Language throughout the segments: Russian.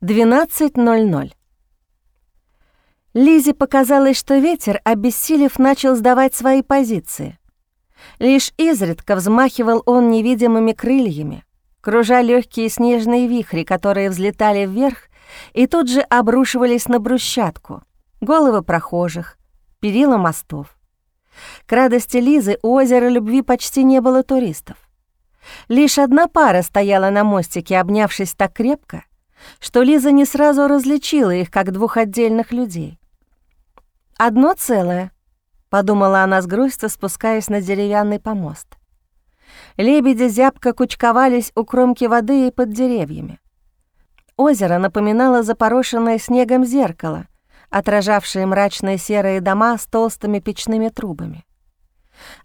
12.00. Лизе показалось, что ветер, обессилев, начал сдавать свои позиции. Лишь изредка взмахивал он невидимыми крыльями, кружа легкие снежные вихри, которые взлетали вверх и тут же обрушивались на брусчатку, головы прохожих, перила мостов. К радости Лизы у озера любви почти не было туристов. Лишь одна пара стояла на мостике, обнявшись так крепко, что Лиза не сразу различила их как двух отдельных людей. «Одно целое», — подумала она с грустью, спускаясь на деревянный помост. Лебеди зябко кучковались у кромки воды и под деревьями. Озеро напоминало запорошенное снегом зеркало, отражавшее мрачные серые дома с толстыми печными трубами.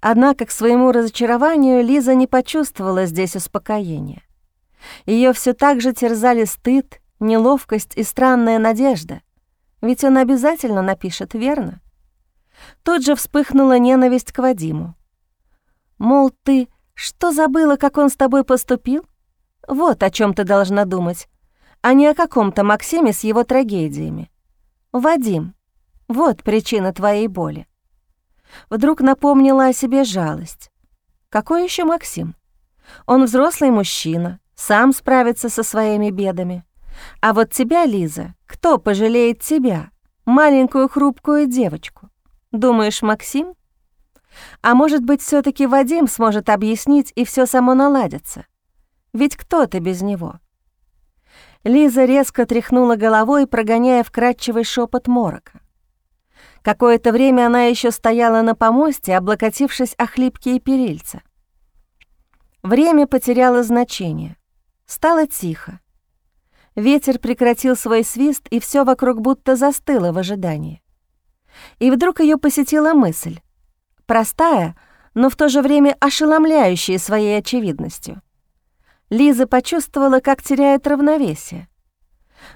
Однако к своему разочарованию Лиза не почувствовала здесь успокоения. Ее все так же терзали стыд, неловкость и странная надежда. Ведь он обязательно напишет, верно? Тут же вспыхнула ненависть к Вадиму. Мол, ты что забыла, как он с тобой поступил? Вот о чем ты должна думать, а не о каком-то Максиме с его трагедиями. Вадим, вот причина твоей боли. Вдруг напомнила о себе жалость. Какой еще Максим? Он взрослый мужчина, сам справится со своими бедами. А вот тебя, Лиза, кто пожалеет тебя, маленькую хрупкую девочку? Думаешь, Максим? А может быть, все таки Вадим сможет объяснить, и все само наладится? Ведь кто ты без него? Лиза резко тряхнула головой, прогоняя вкрадчивый шепот морока. Какое-то время она еще стояла на помосте, облокотившись о хлипкие перильца. Время потеряло значение. Стало тихо. Ветер прекратил свой свист, и все вокруг будто застыло в ожидании. И вдруг ее посетила мысль. Простая, но в то же время ошеломляющая своей очевидностью. Лиза почувствовала, как теряет равновесие.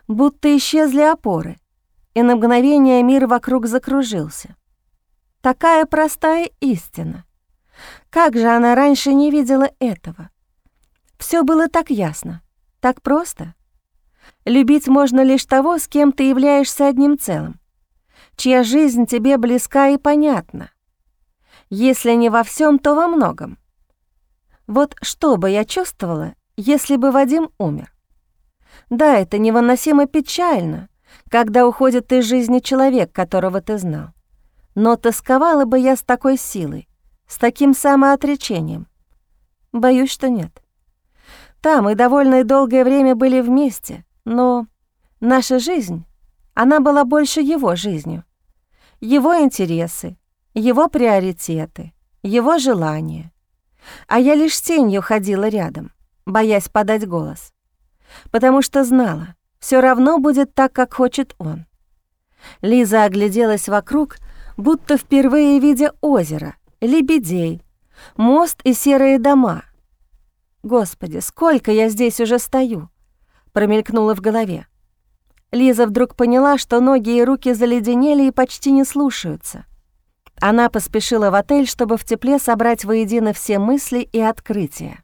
Будто исчезли опоры, и на мгновение мир вокруг закружился. Такая простая истина. Как же она раньше не видела этого? Все было так ясно, так просто. Любить можно лишь того, с кем ты являешься одним целым, чья жизнь тебе близка и понятна. Если не во всем, то во многом. Вот что бы я чувствовала, если бы Вадим умер? Да, это невыносимо печально, когда уходит из жизни человек, которого ты знал. Но тосковала бы я с такой силой, с таким самоотречением. Боюсь, что нет. Там мы довольно долгое время были вместе, но наша жизнь, она была больше его жизнью. Его интересы, его приоритеты, его желания. А я лишь тенью ходила рядом, боясь подать голос. Потому что знала, все равно будет так, как хочет он. Лиза огляделась вокруг, будто впервые видя озеро, лебедей, мост и серые дома, «Господи, сколько я здесь уже стою!» промелькнуло в голове. Лиза вдруг поняла, что ноги и руки заледенели и почти не слушаются. Она поспешила в отель, чтобы в тепле собрать воедино все мысли и открытия.